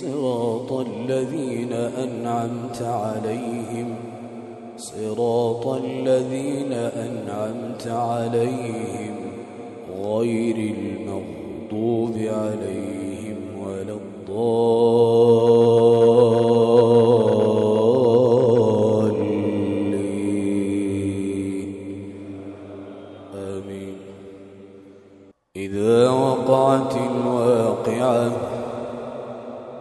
صراط الذين أنعمت عليهم صراط الذين أنعمت عليهم غير المغضوب عليهم ولا الضالين.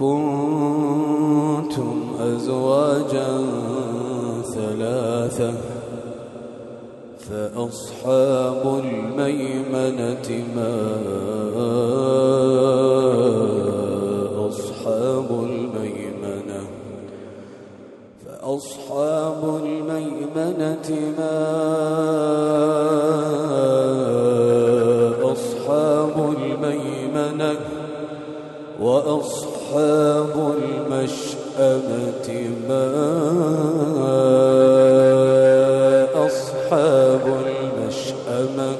وكنتم أزواجا ثلاثة فأصحاب الميمنة ما أصحاب الميمنة فأصحاب الميمنة ما أصحاب الميمنة وأصحاب المشأمة ما أصحاب المشأمة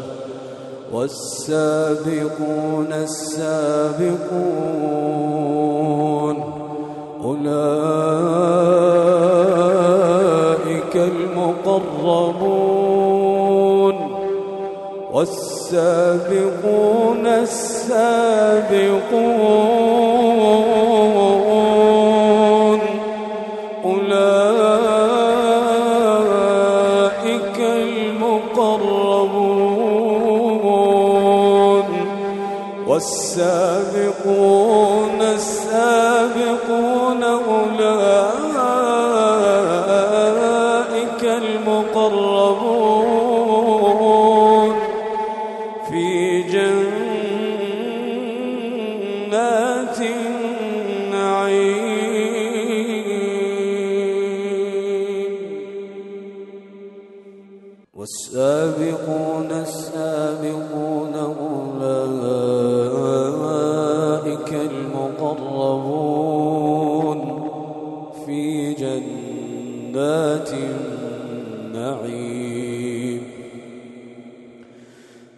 والسابقون السابقون أولئك المقربون والسابقون السابقون. أولئك المقربون. والسابقون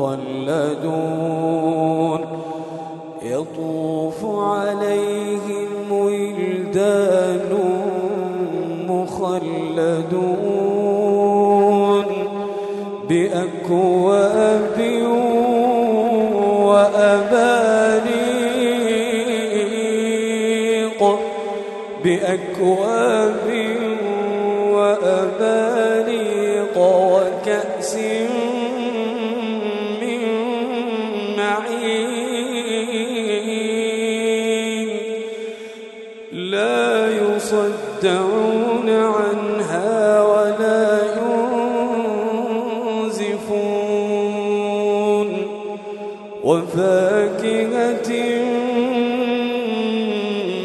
مخلدون. يطوف عليهم ولدان مخلدون بأكواب وأباريق بأكواب وأباريق وكأس وفاكهة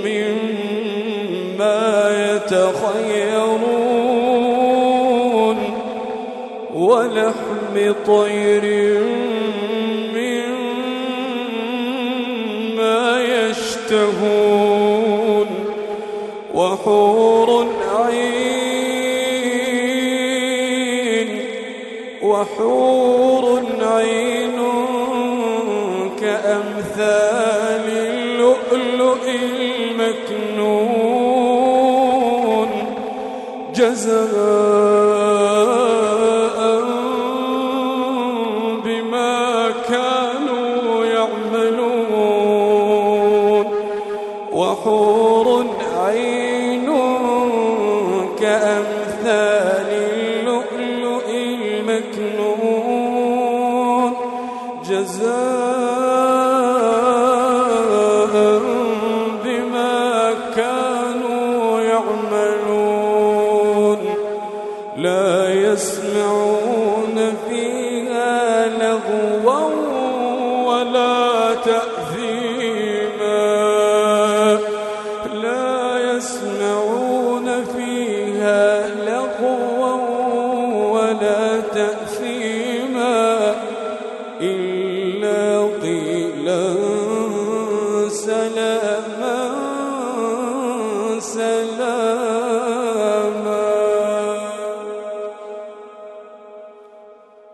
مما يتخيرون ولحم طير مما يشتهون وحور عين وحور عين كأمثال اللؤلؤ المكنون جزاء بما كانوا يعملون وحور لا يسمعون فيها لغوا ولا تأثيما. لا يسمعون فيها لغوا ولا تأثيما. إلا قيلا